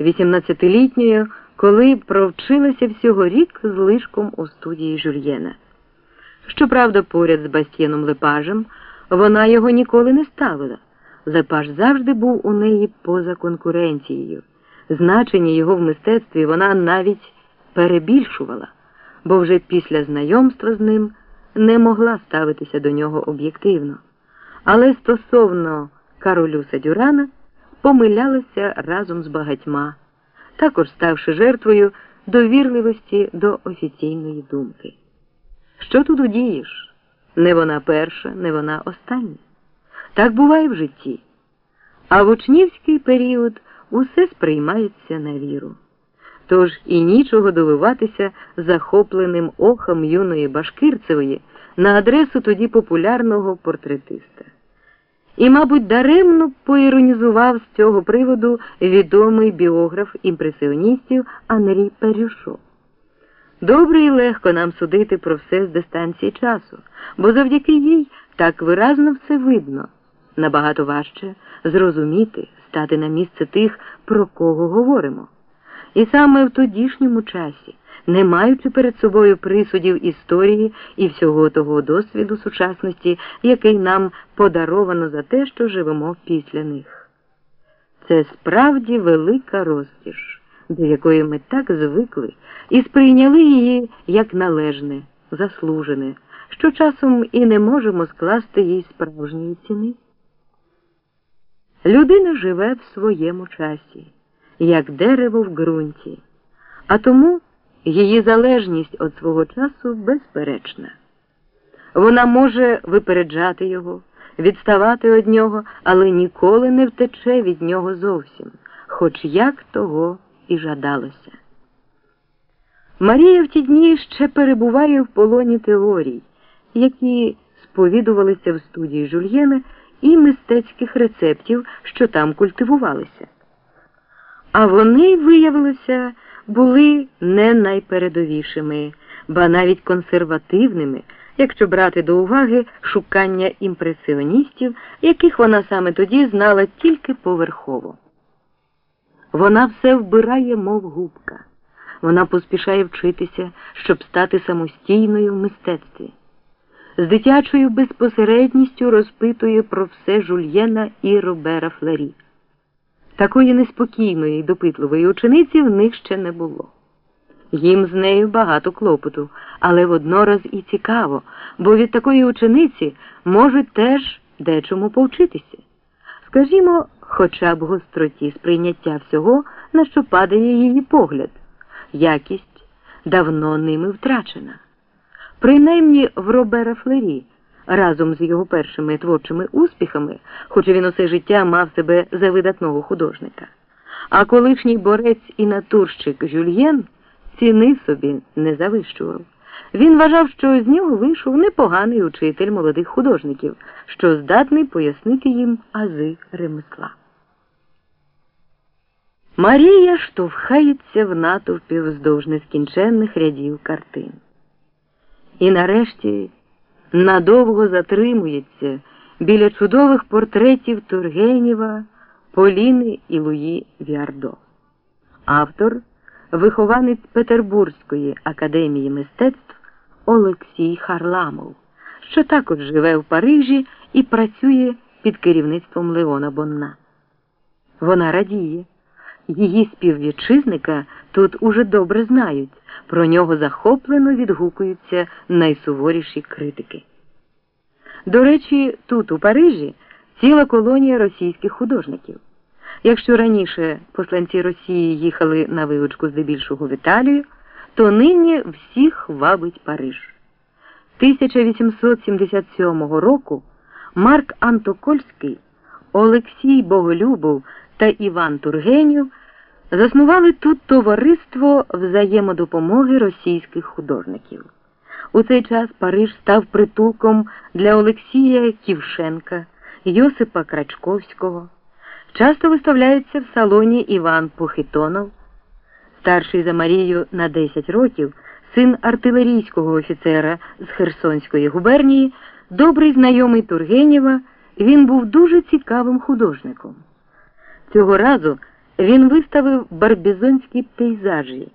18-літньою, коли провчилася всього рік з лишком у студії Жюльєна. Щоправда, поряд з Бастієном Лепажем вона його ніколи не ставила. Лепаж завжди був у неї поза конкуренцією. Значення його в мистецтві вона навіть перебільшувала, бо вже після знайомства з ним не могла ставитися до нього об'єктивно. Але стосовно Каролюса Дюрана помилялася разом з багатьма, також ставши жертвою довірливості до офіційної думки. Що тут удієш? Не вона перша, не вона остання. Так буває в житті. А в учнівський період усе сприймається на віру. Тож і нічого дивуватися захопленим охом юної Башкирцевої на адресу тоді популярного портретиста. І, мабуть, даремно поіронізував з цього приводу відомий біограф імпресіоністів Анрі Перюшо. Добре і легко нам судити про все з дистанції часу, бо завдяки їй так виразно все видно. Набагато важче зрозуміти, стати на місце тих, про кого говоримо. І саме в тодішньому часі, не маючи перед собою присудів історії і всього того досвіду сучасності, який нам подаровано за те, що живемо після них. Це справді велика розкіш, до якої ми так звикли і сприйняли її як належне, заслужене, що часом і не можемо скласти їй справжньої ціни. Людина живе в своєму часі, як дерево в ґрунті, а тому її залежність від свого часу безперечна. Вона може випереджати його, відставати від нього, але ніколи не втече від нього зовсім, хоч як того і жадалося. Марія в ті дні ще перебуває в полоні теорій, які сповідувалися в студії Жульєна і мистецьких рецептів, що там культивувалися. А вони, виявилося, були не найпередовішими, ба навіть консервативними, якщо брати до уваги шукання імпресіоністів, яких вона саме тоді знала тільки поверхово. Вона все вбирає, мов губка. Вона поспішає вчитися, щоб стати самостійною в мистецтві. З дитячою безпосередністю розпитує про все жульєна і Робера Флері. Такої неспокійної і допитливої учениці в них ще не було. Їм з нею багато клопоту, але воднораз і цікаво, бо від такої учениці можуть теж дечому повчитися. Скажімо, хоча б гостроті сприйняття всього, на що падає її погляд, якість давно ними втрачена. Принаймні в Робера Флері, разом з його першими творчими успіхами, хоч він усе життя мав себе за видатного художника. А колишній борець і натурщик Жюльєн ціни собі не завищував. Він вважав, що з нього вийшов непоганий учитель молодих художників, що здатний пояснити їм ази ремесла. Марія штовхається в натовпі вздовж нескінченних рядів картин. І нарешті надовго затримується біля чудових портретів Тургенєва, Поліни і Луї Віардо. Автор, вихованець Петербурзької академії мистецтв Олексій Харламов, що також живе в Парижі і працює під керівництвом Леона Бонна. Вона радіє. Її співвітчизника тут уже добре знають, про нього захоплено відгукуються найсуворіші критики. До речі, тут, у Парижі, ціла колонія російських художників. Якщо раніше посланці Росії їхали на вилучку здебільшого в Італію, то нині всіх вабить Париж. 1877 року Марк Антокольський, Олексій Боголюбов та Іван Тургенів заснували тут товариство взаємодопомоги російських художників. У цей час Париж став притулком для Олексія Ківшенка, Йосипа Крачковського. Часто виставляється в салоні Іван Похитонов, старший за Марію на 10 років, син артилерійського офіцера з Херсонської губернії, добрий знайомий Тургенєва, він був дуже цікавим художником. Цього разу він виставив барбізонські пейзажі.